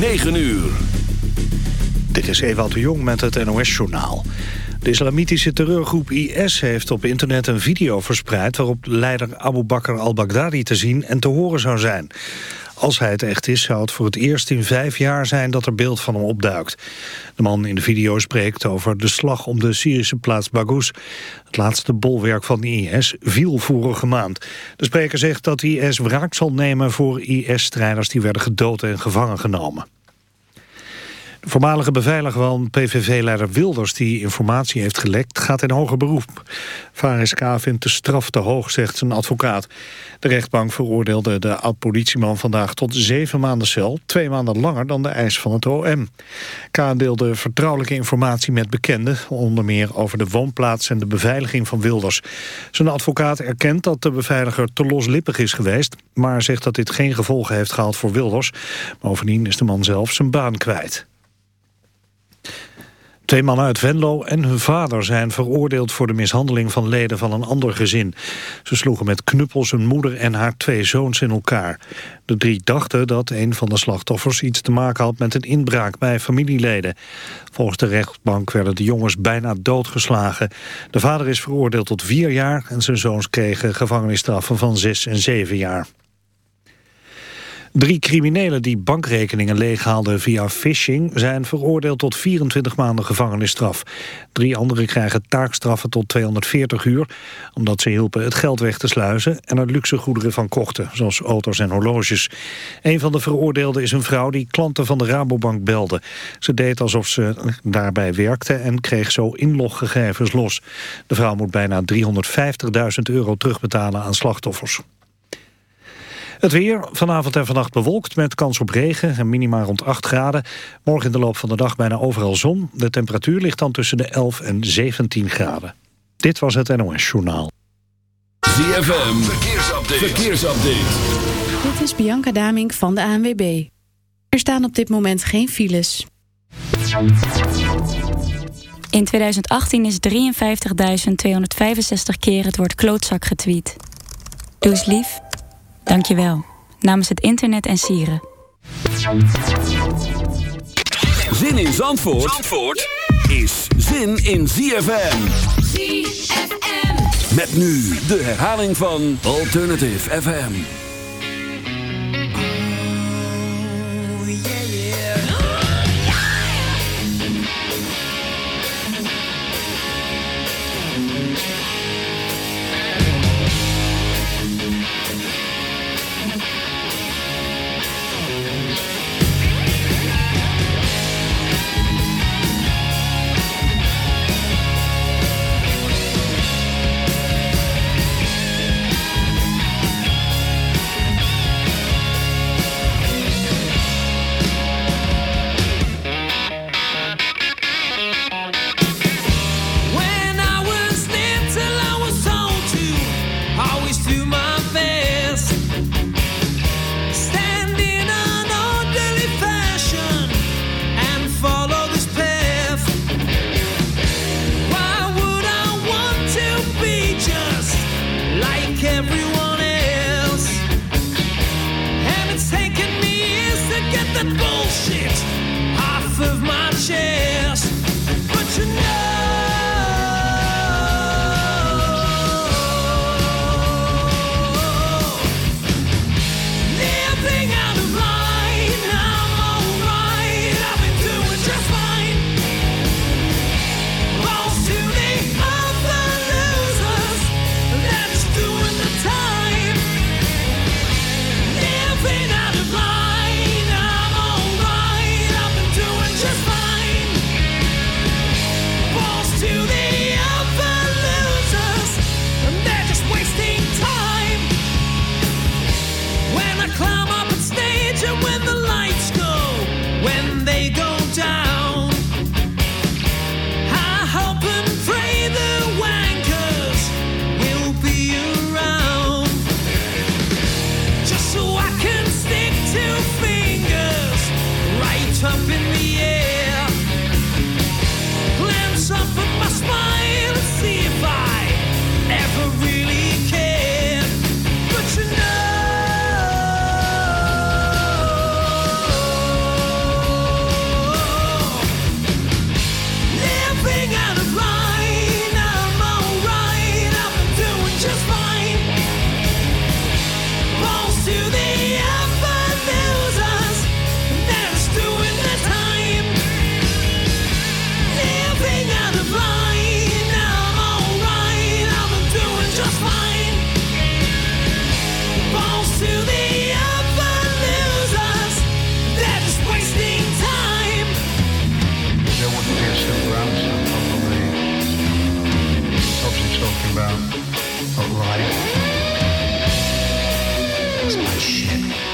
9 uur. Dit is Ewout de Jong met het NOS-journaal. De islamitische terreurgroep IS heeft op internet een video verspreid... waarop leider Abu Bakr al-Baghdadi te zien en te horen zou zijn. Als hij het echt is, zou het voor het eerst in vijf jaar zijn dat er beeld van hem opduikt. De man in de video spreekt over de slag om de Syrische plaats Baghuz. Het laatste bolwerk van IS viel vorige maand. De spreker zegt dat IS wraak zal nemen voor IS-strijders die werden gedood en gevangen genomen. De voormalige beveiliger van PVV-leider Wilders... die informatie heeft gelekt, gaat in hoger beroep. VARSK vindt de straf te hoog, zegt zijn advocaat. De rechtbank veroordeelde de oud-politieman vandaag tot zeven maanden cel... twee maanden langer dan de eis van het OM. K deelde vertrouwelijke informatie met bekenden... onder meer over de woonplaats en de beveiliging van Wilders. Zijn advocaat erkent dat de beveiliger te loslippig is geweest... maar zegt dat dit geen gevolgen heeft gehad voor Wilders. Bovendien is de man zelf zijn baan kwijt. Twee mannen uit Venlo en hun vader zijn veroordeeld voor de mishandeling van leden van een ander gezin. Ze sloegen met knuppels hun moeder en haar twee zoons in elkaar. De drie dachten dat een van de slachtoffers iets te maken had met een inbraak bij familieleden. Volgens de rechtbank werden de jongens bijna doodgeslagen. De vader is veroordeeld tot vier jaar en zijn zoons kregen gevangenisstraffen van zes en zeven jaar. Drie criminelen die bankrekeningen leeghaalden via phishing... zijn veroordeeld tot 24 maanden gevangenisstraf. Drie anderen krijgen taakstraffen tot 240 uur... omdat ze hielpen het geld weg te sluizen... en er luxe goederen van kochten, zoals auto's en horloges. Een van de veroordeelden is een vrouw die klanten van de Rabobank belde. Ze deed alsof ze daarbij werkte en kreeg zo inloggegevens los. De vrouw moet bijna 350.000 euro terugbetalen aan slachtoffers. Het weer, vanavond en vannacht bewolkt met kans op regen en minima rond 8 graden. Morgen in de loop van de dag bijna overal zon. De temperatuur ligt dan tussen de 11 en 17 graden. Dit was het NOS Journaal. ZFM, verkeersupdate. verkeersupdate. Dit is Bianca Damink van de ANWB. Er staan op dit moment geen files. In 2018 is 53.265 keer het woord klootzak getweet. Doe eens lief. Dankjewel. Namens het internet en sieren. Zin in Zandvoort, Zandvoort is zin in ZFM. ZFM. Met nu de herhaling van Alternative FM. shit off of my chest. a riot. It's my shit.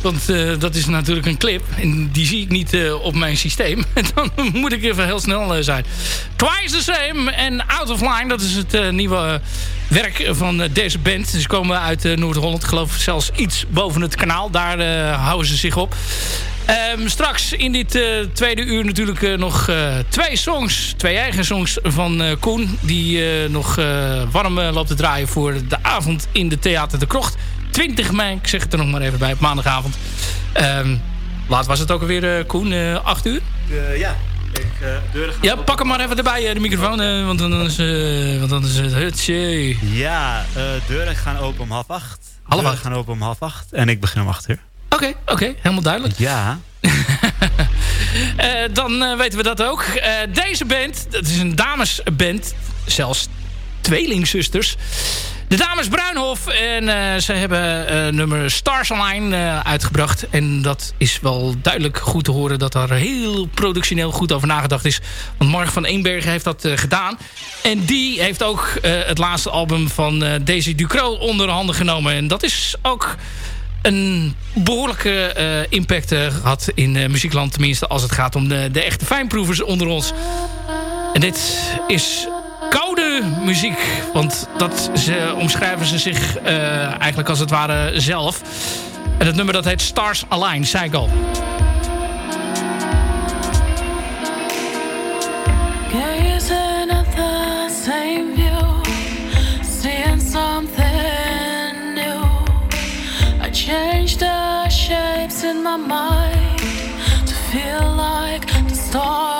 Want uh, dat is natuurlijk een clip. En die zie ik niet uh, op mijn systeem. En dan moet ik even heel snel uh, zijn. Twice the Same en Out of Line. Dat is het nieuwe werk van deze band. Ze komen uit Noord-Holland. Geloof zelfs iets boven het kanaal. Daar houden ze zich op. Um, straks in dit tweede uur natuurlijk nog twee songs. Twee eigen songs van Koen. Die nog warm loopt te draaien voor de avond in de Theater de Krocht. 20 mei, ik zeg het er nog maar even bij, op maandagavond. Um, laat was het ook alweer, uh, Koen, uh, eh, 8 uur? Uh, ja. Ik, deuren ja, pak hem maar even erbij, de microfoon, want dan is, want dan is het hutje. Ja, deuren gaan open om half acht. Half acht? gaan open om half acht en ik begin om acht uur. Oké, okay, oké, okay, helemaal duidelijk. Ja. dan weten we dat ook. deze band, dat is een damesband, zelfs tweelingzusters. De dames Bruinhof. En uh, ze hebben uh, nummer Stars Online uh, uitgebracht. En dat is wel duidelijk goed te horen dat er heel productioneel goed over nagedacht is. Want Mark van Eenbergen heeft dat gedaan. En die heeft ook het laatste album van Daisy Ducro onder handen genomen. En dat is ook een behoorlijke impact gehad in muziekland. Tenminste als het gaat om de, de echte fijnproevers onder ons. En dit is koude muziek. Want dat ze, omschrijven ze zich uh, eigenlijk als het ware zelf. En het nummer dat heet Stars Align, Cycle. Gazing at the same view Seeing something new I changed the shapes in my mind To feel like the stars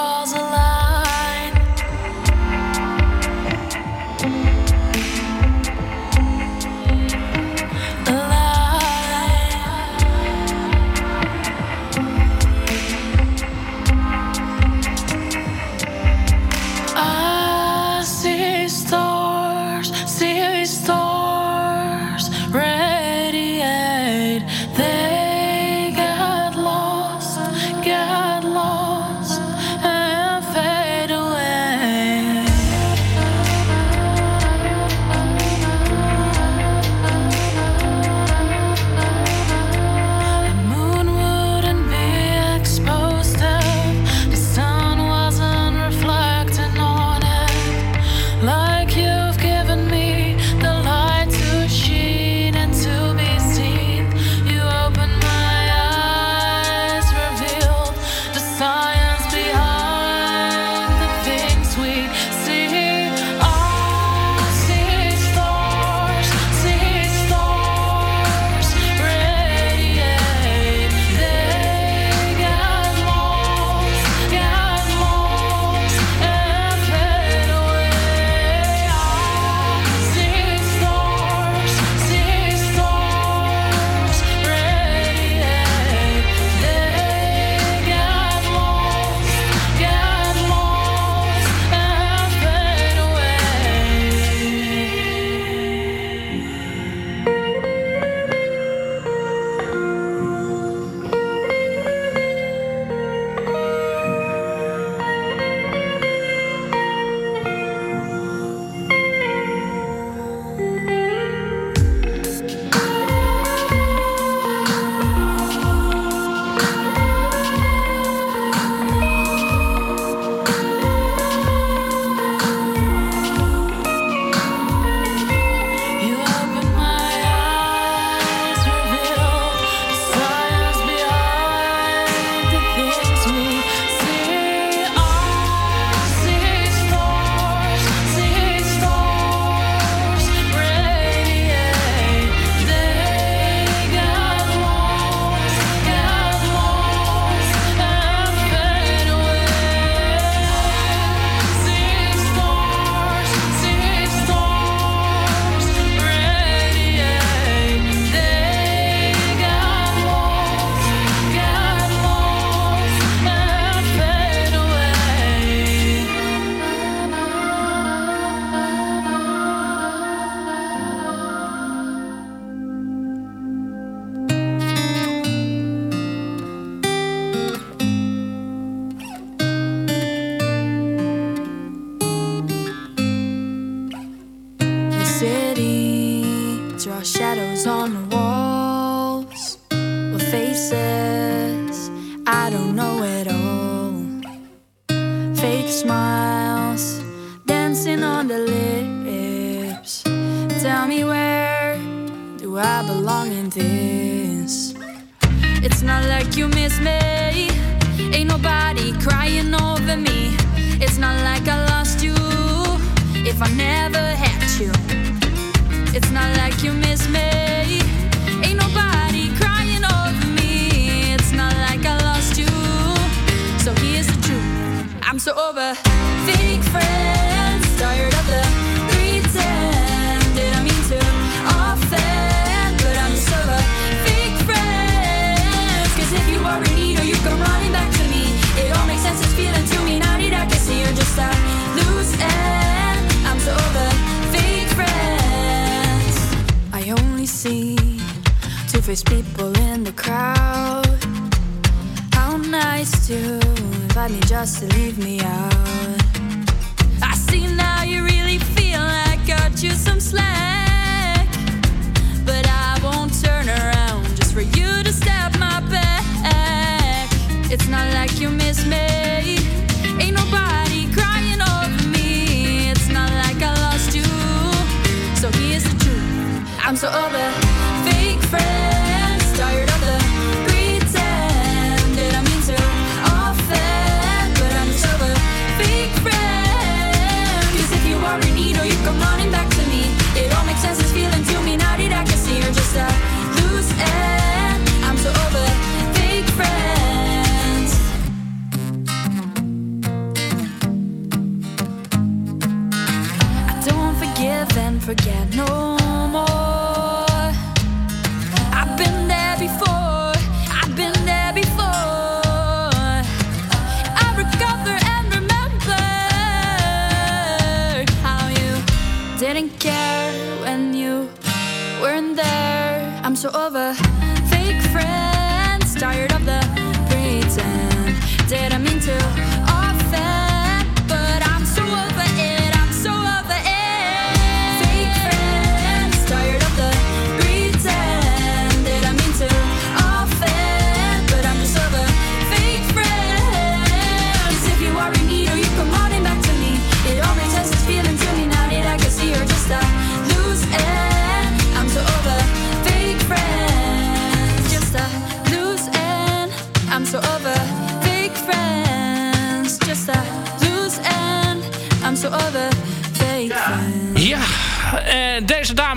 Just to leave me out.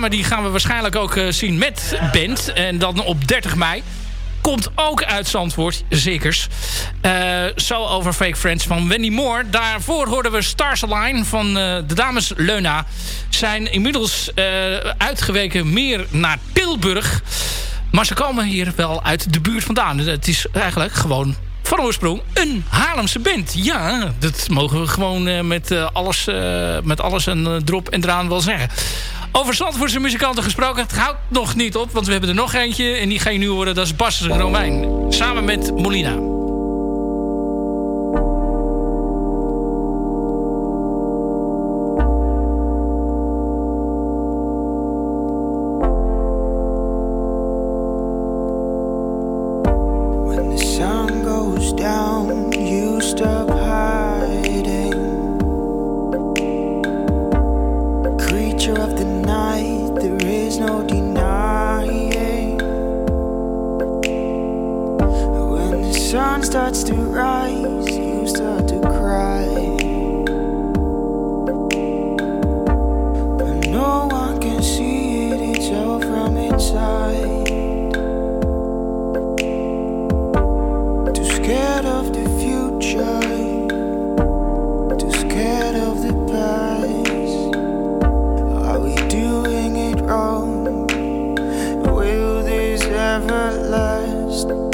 Maar die gaan we waarschijnlijk ook eh, zien met band. En dan op 30 mei. Komt ook uit Zandvoort, zekers. Uh, zo over Fake Friends van Wendy Moore. Daarvoor hoorden we Stars Align van eh, de dames Leuna. Zijn inmiddels uitgeweken meer naar Tilburg. Maar ze komen hier wel uit de buurt vandaan. Het is eigenlijk gewoon van oorsprong een Haarlemse band. Ja, dat mogen we gewoon met, alles, met alles een drop en draan wel zeggen. Over Zandvoortse muzikanten gesproken. Het houdt nog niet op, want we hebben er nog eentje. En die ga je nu horen. Dat is Bas Romein. Samen met Molina. gonna last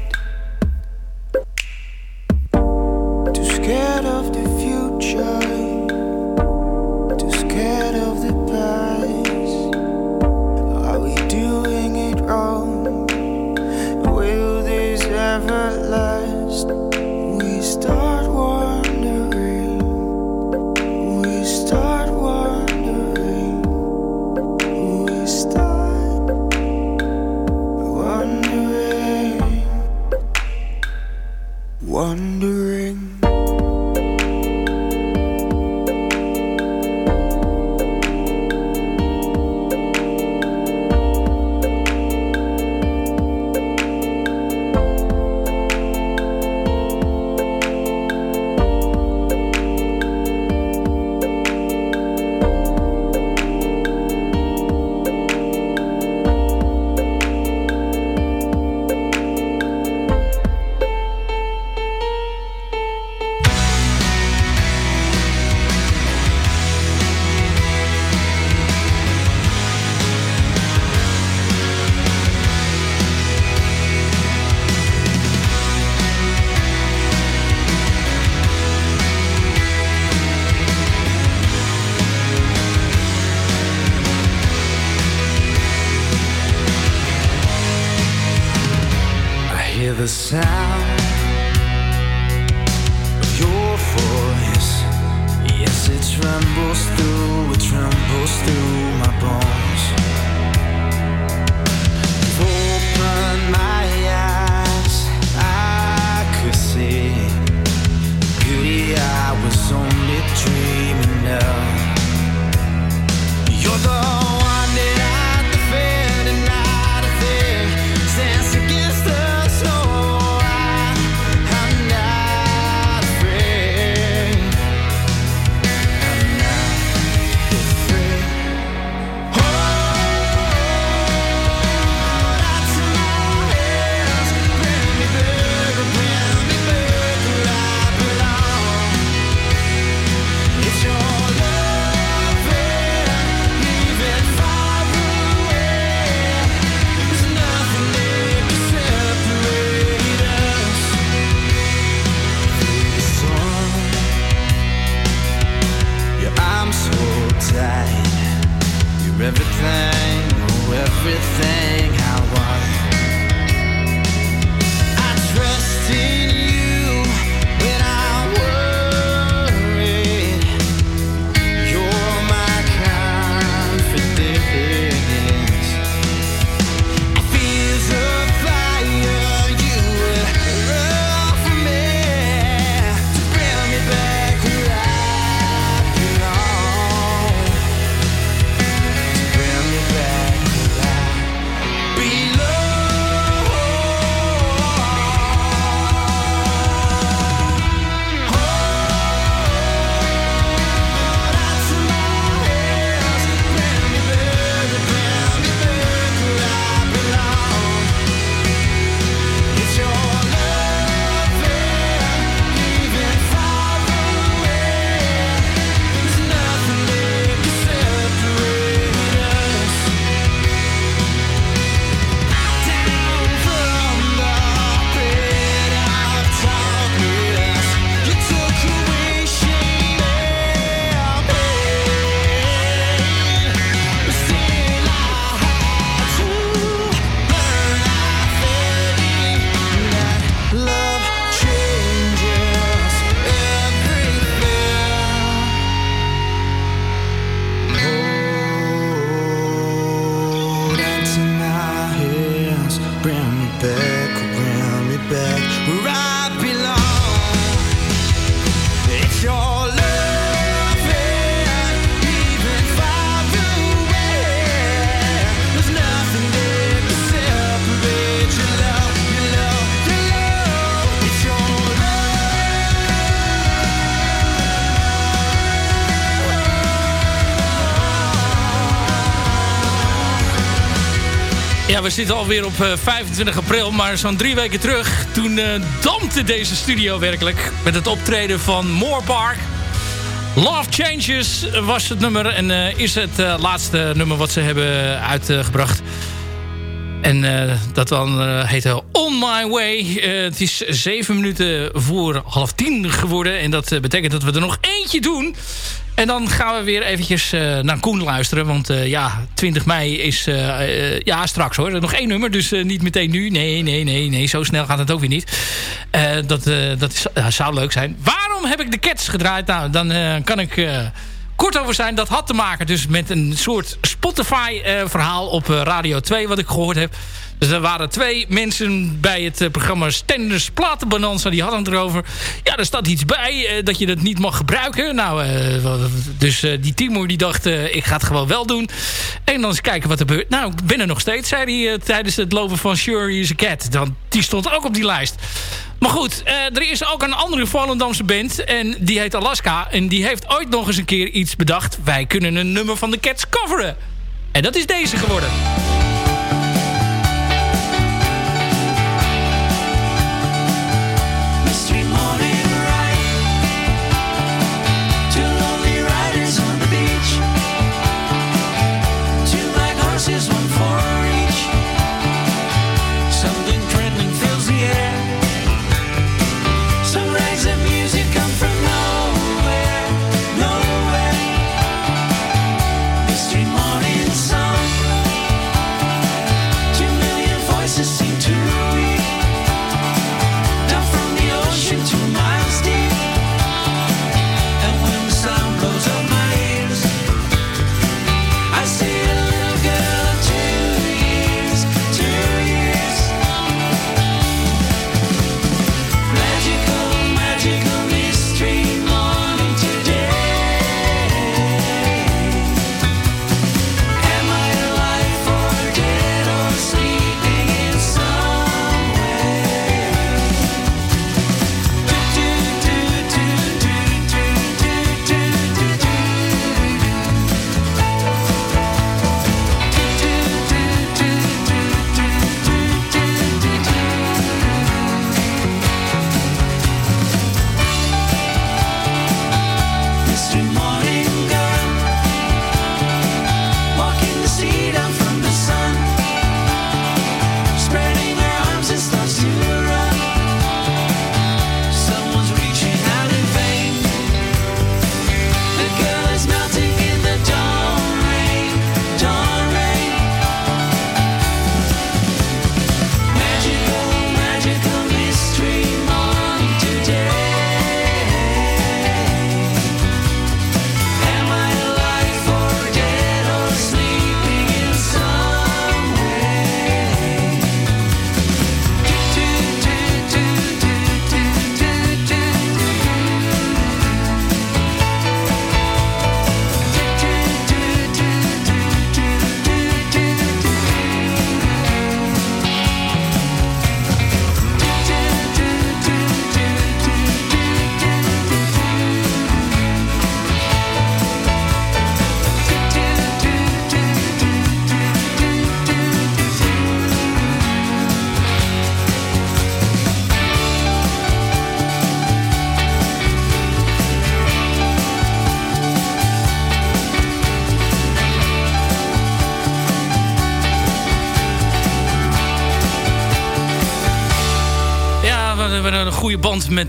We zitten alweer op 25 april, maar zo'n drie weken terug... toen uh, dampte deze studio werkelijk met het optreden van Moorpark. Love Changes was het nummer en uh, is het laatste nummer wat ze hebben uitgebracht. En dat dan heette On My Way. het is zeven minuten voor half tien geworden. En dat betekent dat we er nog eentje doen. En dan gaan we weer eventjes uh, naar Koen luisteren. Want uh, ja, 20 mei is... Uh, ja, straks hoor. Nog één nummer, dus niet meteen nu. Nee, nee, nee, nee. Zo snel gaat het ook weer niet. dat dat zou leuk zijn. Waarom heb ik de Cats gedraaid? Nou, dan kan ik kort over zijn. Dat had te maken dus met een soort Spotify-verhaal op Radio 2... wat ik gehoord heb. Dus er waren twee mensen bij het eh, programma Stenders Platenbonanza. Die hadden het erover. Ja, er staat iets bij uh, dat je dat niet mag gebruiken. Nou, uh, dus die Timur die dacht, ik ga het gewoon wel doen. En dan eens kijken wat er gebeurt. Nou, ik nog steeds, zei hij tijdens het lopen van Sure is a Cat. Dan, die stond ook op die lijst. Maar goed, er is ook een andere Volendamse band. En die heet Alaska. En die heeft ooit nog eens een keer iets bedacht. Wij kunnen een nummer van de Cats coveren. En dat is deze geworden.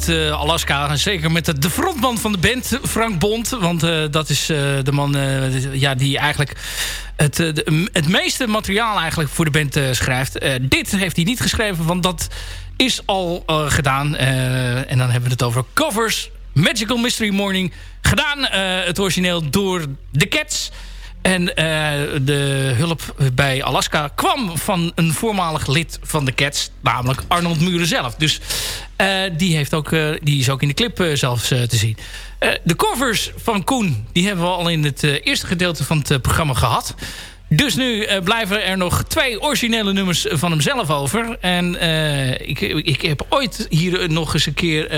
Uh, Alaska. Zeker met de, frontman van de band, Frank Bond. Want uh, dat is uh, de man ja, die eigenlijk het, het meeste materiaal eigenlijk voor de band schrijft. dit heeft hij niet geschreven, want dat is al gedaan. en dan hebben we het over covers. Magical Mystery Morning. Gedaan, het origineel, door The Cats... En uh, de hulp bij Alaska kwam van een voormalig lid van de Cats. Namelijk Arnold Muren zelf. Dus uh, die, heeft ook, uh, die is ook in de clip zelfs te zien. de covers van Koen die hebben we al in het eerste gedeelte van het programma gehad. Dus nu blijven er nog twee originele nummers van hemzelf over. En ik, ik heb ooit hier nog eens een keer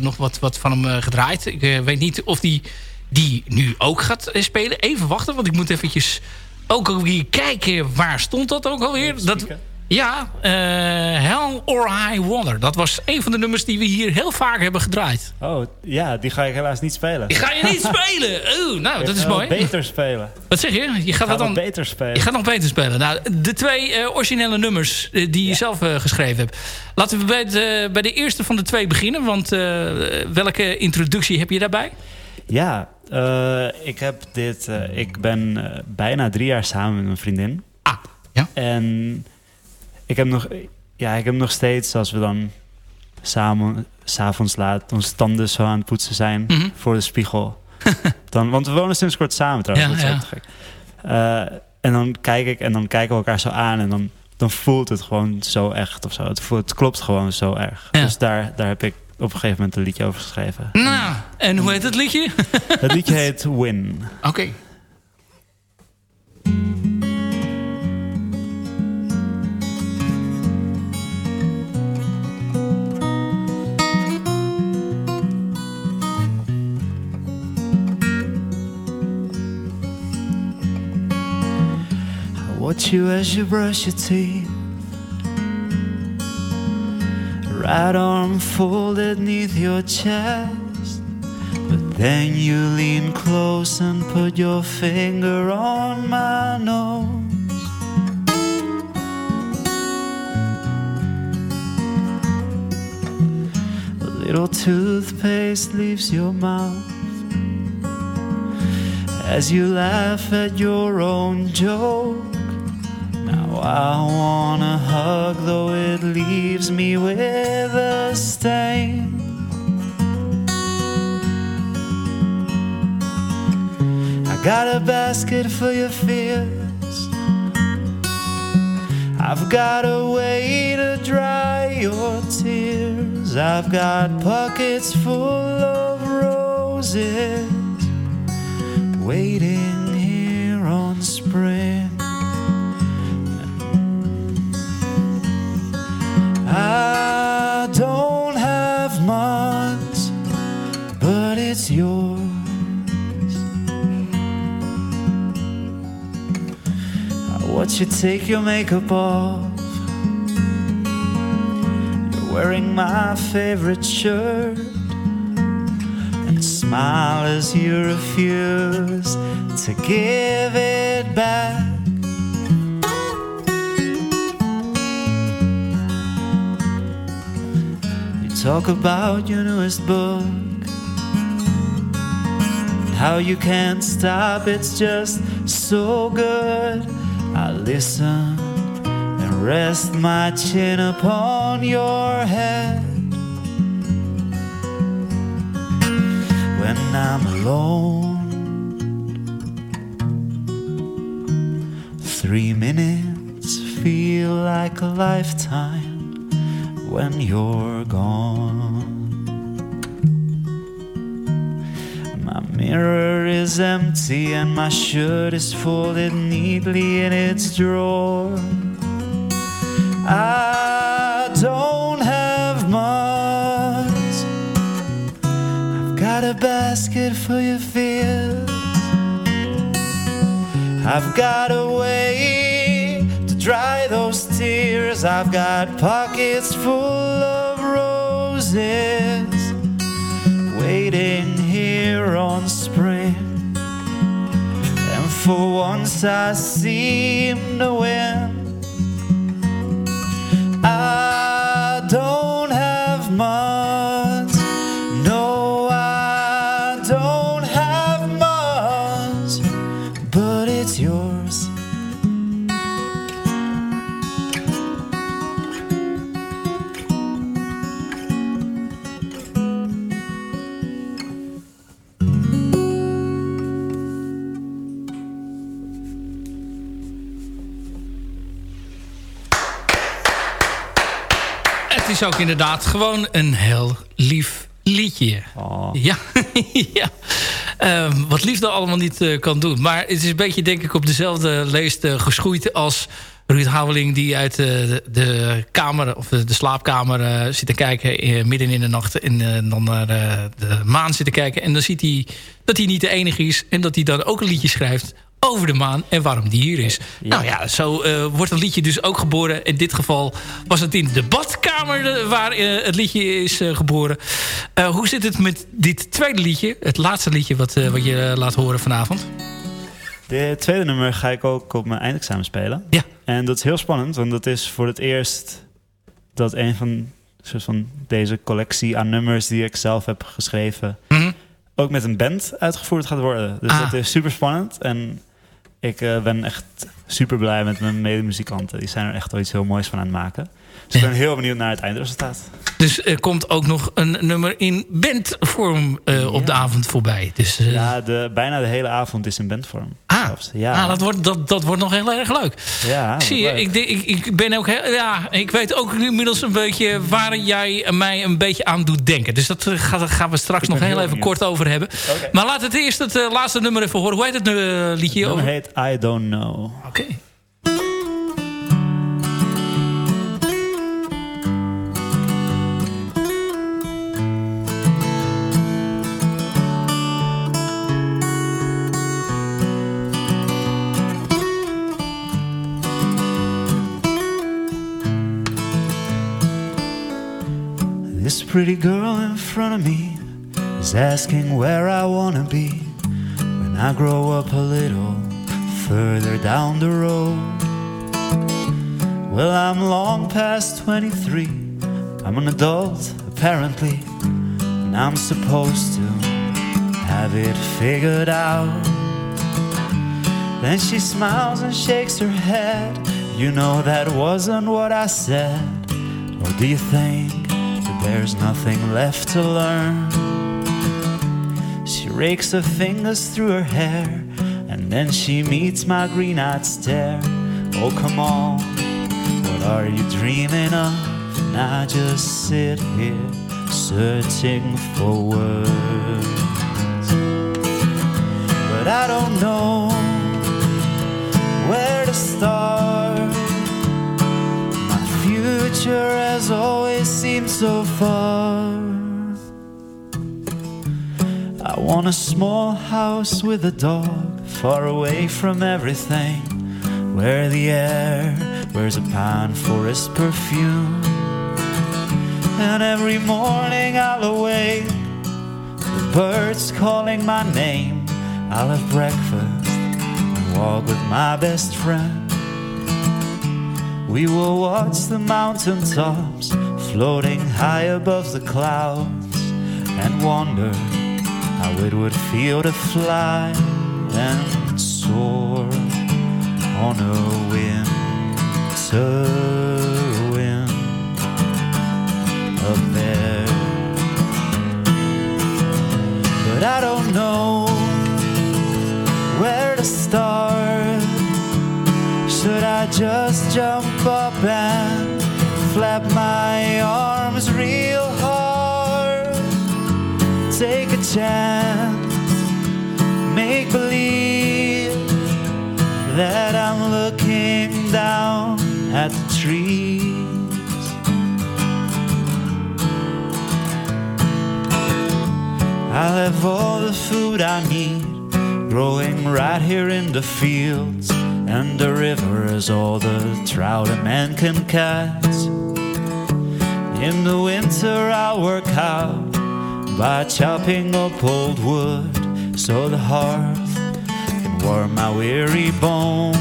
nog wat, wat van hem gedraaid. Ik weet niet of die die nu ook gaat spelen. Even wachten, want ik moet eventjes ook alweer kijken, waar stond dat ook alweer? Dat, ja, uh, Hell or High Water. Dat was een van de nummers die we hier heel vaak hebben gedraaid. Oh, ja, die ga ik helaas niet spelen. Die ga je niet spelen? Nou, dat is mooi. beter spelen. Wat zeg je? Je gaat dat dan beter spelen. Je gaat nog beter spelen. Nou, de twee uh, originele nummers uh, die je zelf geschreven hebt. Laten we bij de, bij de eerste van de twee beginnen. Want welke introductie heb je daarbij? Ja, ik heb dit... ik ben bijna drie jaar samen met mijn vriendin. Ah, ja. En ik heb nog, ja, ik heb nog steeds, als we dan samen, s'avonds laat, onze tanden zo aan het poetsen zijn Mhm. voor de spiegel. dan, want we wonen sinds kort samen trouwens. Ja, dat is ja. gek. Uh, en dan kijk ik en dan kijken we elkaar zo aan en dan, dan voelt het gewoon zo echt of zo. Het, voelt, het klopt gewoon zo erg. Ja. Dus daar, daar heb ik op een gegeven moment een liedje over geschreven. Nou, en hoe heet het liedje? Het liedje heet Win. Oké. Watch you as you brush your teeth. Right arm folded neath your chest. But then you lean close and put your finger on my nose. A little toothpaste leaves your mouth as you laugh at your own joke. I wanna hug, though it leaves me with a stain. I got a basket for your fears. I've got a way to dry your tears. I've got pockets full of roses waiting I don't have much, but it's yours. I watch you take your makeup off. You're wearing my favorite shirt and smile as you refuse to give it back. Talk about your newest book and how you can't stop, it's just so good. I listen and rest my chin upon your head. when I'm alone. Three minutes feel like a lifetime when you're gone. My mirror is empty and my shirt is folded neatly in its drawer. I don't have much. I've got a basket for your fears. I've got a way to dry those tears. I've got pockets full of roses waiting here on spring. And for once I seem to win. I is ook inderdaad gewoon een heel lief liedje. Oh. Ja, ja. Ehm, wat liefde allemaal niet eh, kan doen. Maar het is een beetje denk ik op dezelfde leest eh, geschoeid als Ruud Houweling... die uit eh, de, de kamer of de, de slaapkamer zit te kijken midden in de nacht... en dan naar de maan zit te kijken. En dan ziet hij dat hij niet de enige is... en dat hij dan ook een liedje schrijft over de maan en waarom die hier is. Nou ja, zo uh, wordt een liedje dus ook geboren. In dit geval was het in de badkamer waar uh, het liedje is uh, geboren. hoe zit het met dit tweede liedje? Het laatste liedje wat, wat je laat horen vanavond? De tweede nummer ga ik ook op mijn eindexamen spelen. Ja. En dat is heel spannend, want dat is voor het eerst dat een van, soort van deze collectie aan nummers die ik zelf heb geschreven... Mm ook met een band uitgevoerd gaat worden. Dus Ah. dat is super spannend. En ik eh, ben echt super blij met mijn medemuzikanten. Die zijn er echt wel iets heel moois van aan het maken. Dus ik ben heel benieuwd naar het eindresultaat. Dus er komt ook nog een nummer in bandvorm eh, op de avond voorbij. Dus, eh, Ja, de, bijna de hele avond is in bandvorm. ah. Ja. ah, dat, wordt, dat, dat wordt nog heel erg leuk. Ja, Zie je, ik, ik, ik ben ook heel, ja, ik weet ook inmiddels een beetje waar jij mij een beetje aan doet denken. Dus dat eh, gaan, gaan we straks nog heel heel even kort over hebben. Maar laat het eerst het laatste nummer even horen. Hoe heet het liedje? Het heet I Don't Know. Oké. Pretty girl in front of me is asking where I wanna be when I grow up a little further down the road. Well, I'm long past 23. I'm an adult, apparently, and I'm supposed to have it figured out. Then she smiles and shakes her head. You know that wasn't what I said. Or do you think there's nothing left to learn? She rakes her fingers through her hair, and then she meets my green eyed stare. Oh, come on, what are you dreaming of? And I just sit here searching for words. But I don't know where to start. Future has always seemed so far. I want a small house with a dog, far away from everything, where the air wears a pine forest perfume. And every morning I'll awake, the birds calling my name. I'll have breakfast and walk with my best friend. We will watch the mountain tops floating high above the clouds and wonder how it would feel to fly and soar on a winter wind up there. But I don't know where to start. Should I just jump up and flap my arms real hard? Take a chance, make believe that I'm looking down at the trees. I'll have all the food I need growing right here in the fields and the river is all the trout a man can catch. In the winter, I'll work out by chopping up old wood so the hearth can warm my weary bones.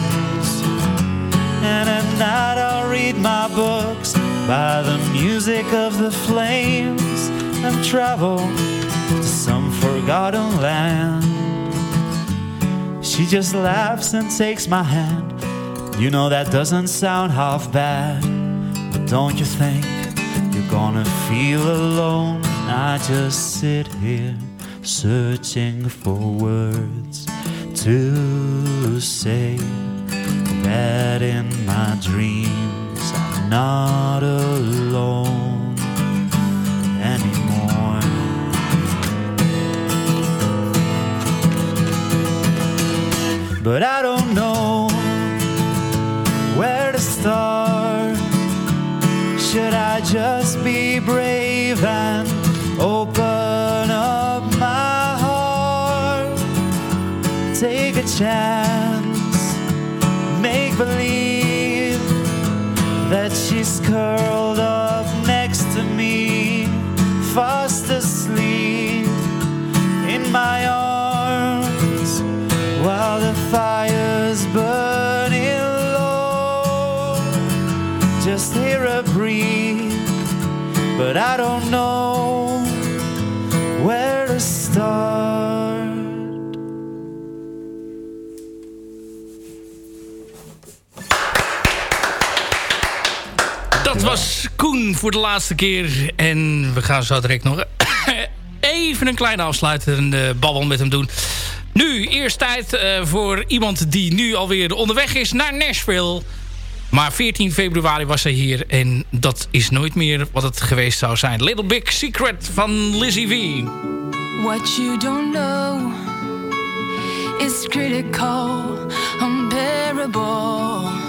And at night, I'll read my books by the music of the flames and travel to some forgotten land. She just laughs and takes my hand. You know that doesn't sound half bad, but don't you think you're gonna feel alone? I just sit here searching for words to say that in my dreams I'm not alone anymore. but I don't know where to start. Should I just be brave and open up my heart? Take a chance. voor de laatste keer. En we gaan zo direct nog even een kleine afsluitende babbel met hem doen. Nu, eerst tijd eh, voor iemand die nu alweer onderweg is naar Nashville. Maar 14 februari was hij hier en dat is nooit meer wat het geweest zou zijn. Little Big Secret van Lizzie V. What you don't know is critical, unbearable.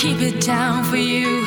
keep it down for you.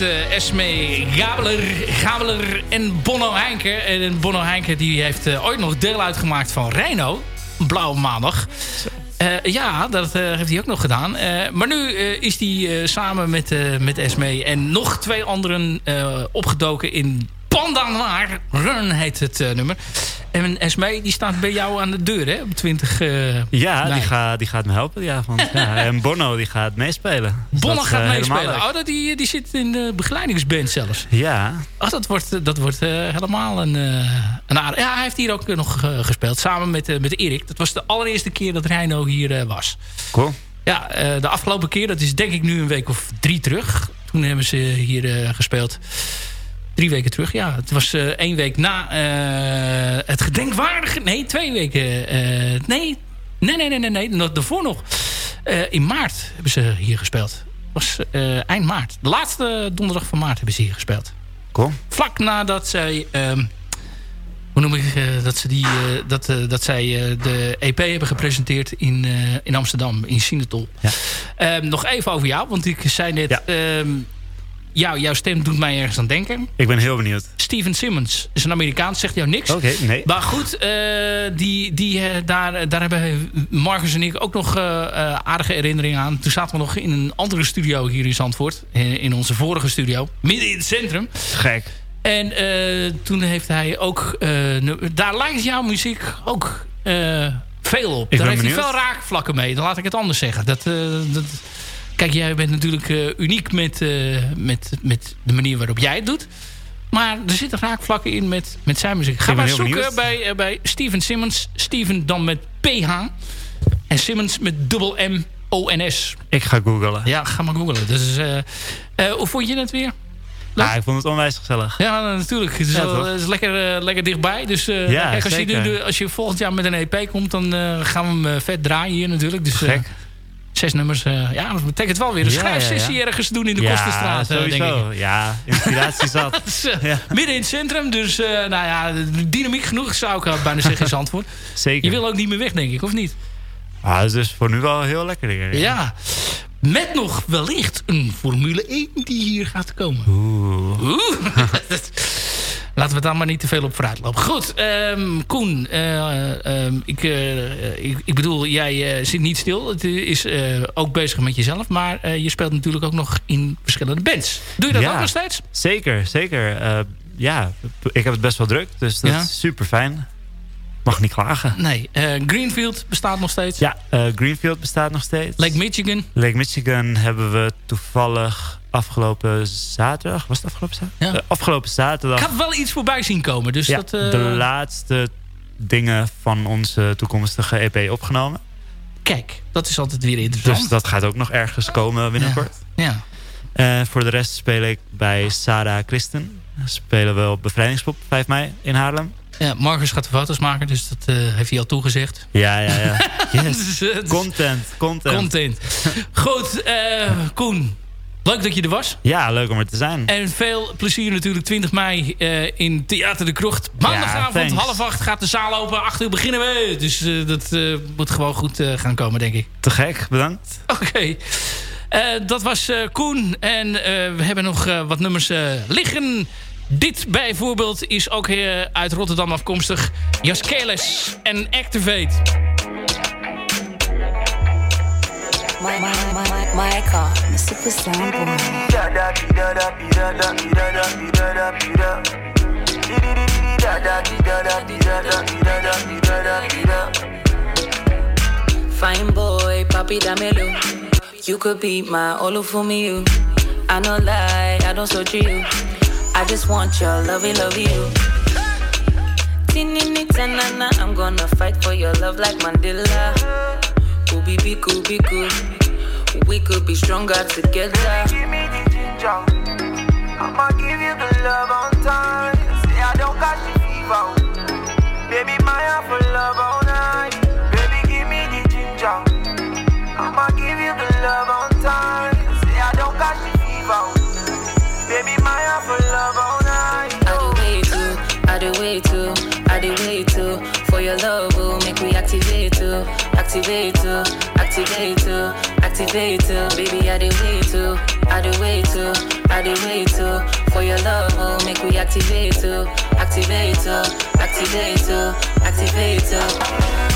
Uit uh, Esme Gabeler, en Bonno Heinke. En Bonno Heinke die heeft uh, ooit nog deel uitgemaakt van Rhino. Blauwe Maandag. Uh, ja, dat heeft hij ook nog gedaan. maar nu is hij samen met, met Esme en nog twee anderen opgedoken in Panda Noir. Run heet het nummer. En Esme, die staat bij jou aan de deur, hè? Op 20 uh, eh, Ja, die, gaat, die gaat me helpen die avond. ja, en Bono, die gaat meespelen. Dus Bono gaat uh, meespelen? Oh, die, die zit in de begeleidingsband zelfs. Ja. Oh, dat wordt, dat wordt uh, helemaal een, een aardig... Ja, hij heeft hier ook nog gespeeld, samen met, met Erik. Dat was de allereerste keer dat Reino hier was. Cool. Ja, de afgelopen keer, dat is denk ik nu een week of drie terug. Toen hebben ze hier gespeeld. Drie weken terug, ja. Het was uh, één week na uh, het gedenkwaardige... Nee, twee weken. Uh, nee, nee, nee, nee, nee, nee. Daarvoor nog. in maart hebben ze hier gespeeld. Het was eind maart. De laatste donderdag van maart hebben ze hier gespeeld. Cool. Vlak nadat zij... Ehm, hoe noem ik dat ze, die, dat, dat zij de EP hebben gepresenteerd in, in Amsterdam, in Sinatol. Ja. Ehm, nog even over jou, want ik zei net... Ja. Ehm, jou, jouw stem doet mij ergens aan denken. Ik ben heel benieuwd. Steven Simmons is een Amerikaan, zegt jou niks. Oké, nee. Maar goed, uh, die, die, uh, daar, daar hebben Marcus en ik ook nog uh, aardige herinneringen aan. Toen zaten we nog in een andere studio hier in Zandvoort. In onze vorige studio. Midden in het centrum. Gek. En toen heeft hij ook... daar lijkt jouw muziek ook veel op. Ik daar heeft benieuwd. hij veel raakvlakken mee. Dan laat ik het anders zeggen. Dat... dat Kijk, jij bent natuurlijk uh, uniek met, uh, met, met de manier waarop jij het doet. Maar er zitten raakvlakken in met, met zijn muziek. Ga maar zoeken bij, uh, bij Steven Simmons. Steven dan met PH. En Simmons met dubbel M O N S. Ik ga googlen. Ja, ga maar googlen. Dus, hoe vond je het weer? Ja, ik vond het onwijs gezellig. Ja, natuurlijk. Het is, Ja, wel- toch? het is lekker, lekker dichtbij. Dus eh, Ja, kijk, als, je als je volgend jaar met een EP komt, dan eh, gaan we hem eh, vet draaien hier natuurlijk. Dus eh, Gek. Zes nummers. eh, ja, dat betekent wel weer een Ja, schrijfsessie ja, ja. ergens doen in de ja, Kosterstraat, eh, denk ik. sowieso. Ja, inspiratie zat. Dat is, eh, Ja. Midden in het centrum, dus nou ja, dynamiek genoeg zou ik bijna zeggen in Zandvoort. Zeker. Je wil ook niet meer weg, denk ik, of niet? Ah, dat is dus voor nu wel heel lekker. denk ik. Ja. Met nog wellicht een Formule 1 die hier gaat komen. Oeh. Oeh. Laten we daar maar niet te veel op vooruit lopen. Goed, ehm, Koen. eh, ehm, ik, eh, ik, ik bedoel, jij eh, zit niet stil. Het is ook bezig met jezelf. Maar je speelt natuurlijk ook nog in verschillende bands. Doe je dat Ja. ook nog steeds? Zeker, zeker. Ja, ik heb het best wel druk. Dus dat Ja. is super fijn. Mag niet klagen. Nee. Greenfield bestaat nog steeds. Ja, Greenfield bestaat nog steeds. Lake Michigan. Lake Michigan hebben we toevallig afgelopen zaterdag... Was het afgelopen zaterdag? Ja. Eh, afgelopen zaterdag Ik had wel iets voorbij zien komen. Dus ja, dat, eh, de laatste dingen van onze toekomstige EP opgenomen. kijk, dat is altijd weer interessant. Dus dat gaat ook nog ergens komen binnenkort. ja. Eh, voor de rest speel ik bij Sarah Christen. Spelen we op Bevrijdingspop 5 mei in Haarlem. ja, Marcus gaat de foto's maken. Dus dat heeft hij al toegezegd. Ja, ja, ja. Yes. Dus, Content, content. Content. Goed, Koen. Leuk dat je er was. Ja, leuk om er te zijn. En veel plezier natuurlijk 20 mei eh, in Theater de Krocht. Maandagavond half acht gaat de zaal open. Acht uur beginnen we. Dus eh, dat eh, moet gewoon goed eh, gaan komen, denk ik. Te gek, bedankt. Oké. Eh, dat was eh, Koen. En eh, we hebben nog eh, wat nummers eh, liggen. Dit bijvoorbeeld is ook uit Rotterdam afkomstig. Jaskeles en Activate. My, my, my, my, my car, the super sound boy. Fine boy, papi damelo. You could be my all for me, you. I no lie, I don't search you. I just want your lovey, love you. Tinini tanana, I'm gonna fight for your love like Mandela. Ooby be cool, be cool. We could be stronger together. Give me the ginger. I'ma give you the love on time. Say I don't catch the fever. Baby, my heart for love all night. Baby, give me the ginger. I'ma give you the love on time. Say I don't catch the fever. Baby, my heart for love all night. I do way too, I do way too, I do way too. For your love, will make me activate too, activate too, activate too, Activate you. Baby, I do way to, I do way to, I do way to. For your love, oh, make we activate you. Activate you, activate you, activate you.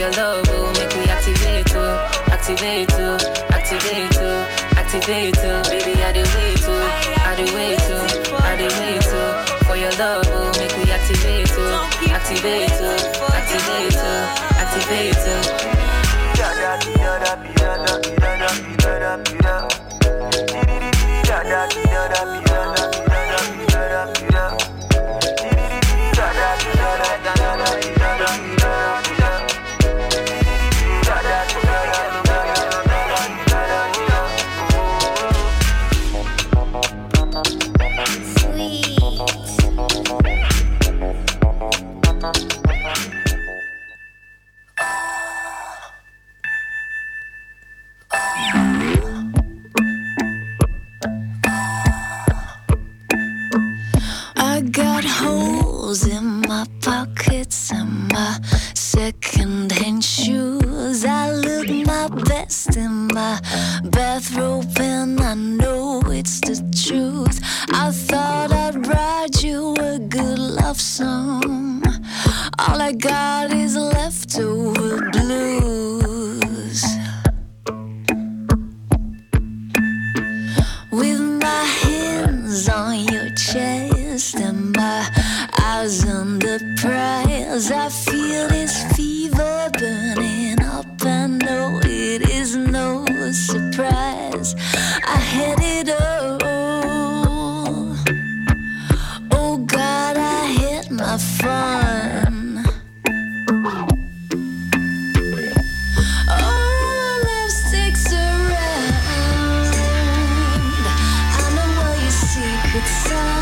your love, oh, make me activate, To activate, To activate, To activate, oh. oh, oh, oh. It's so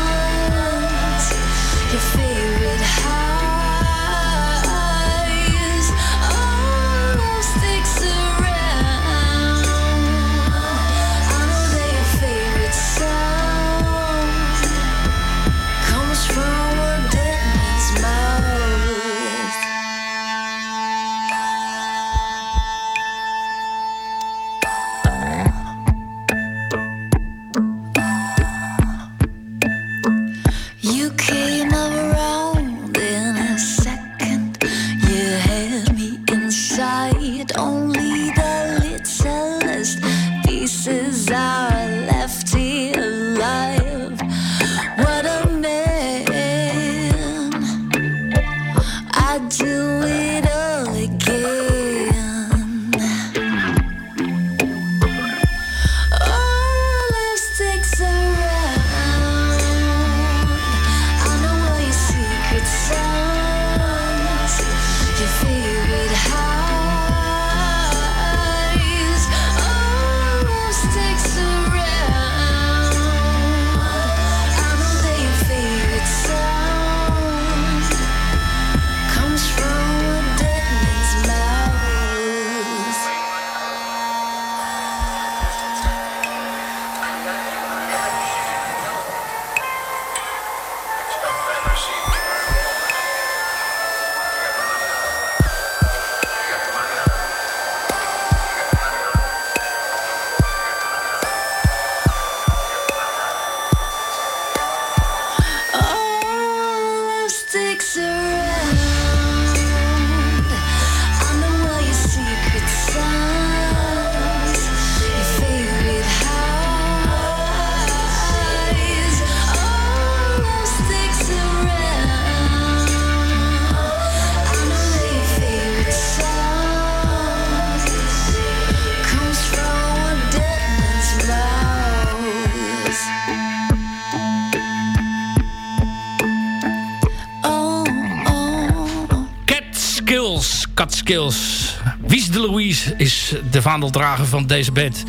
Skills. Wies de Louise is de vaandeldrager van deze band.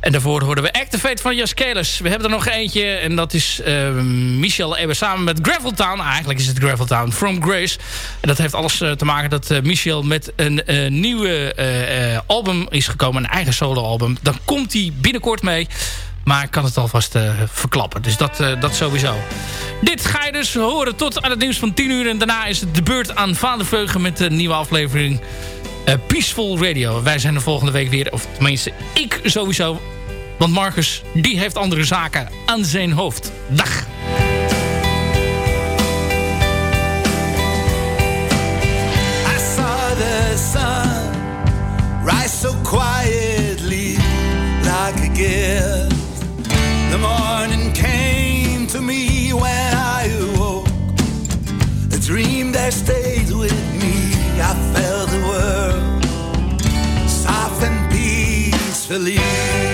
En daarvoor hoorden we Activate van Jaskelis. We hebben er nog eentje en dat is uh, Michel Eber samen met Graveltown. Eigenlijk is het Graveltown from Grace. En dat heeft alles uh, te maken dat uh, Michel met een nieuwe album is gekomen. Een eigen soloalbum. Dan komt hij binnenkort mee. Maar ik kan het alvast uh, verklappen. Dus dat, uh, dat sowieso. Dit ga je dus horen tot aan het nieuws van 10 uur. En daarna is het de beurt aan Vader Veugen met de nieuwe aflevering uh, Peaceful Radio. Wij zijn er volgende week weer. Of tenminste, ik sowieso. Want Marcus, die heeft andere zaken aan zijn hoofd. Dag. Rise so quietly like a gift. The morning came to me when I awoke. A dream that stayed with me. I felt the world soft and peacefully.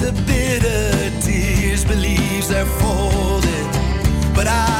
The bitter tears, believes they're folded. But I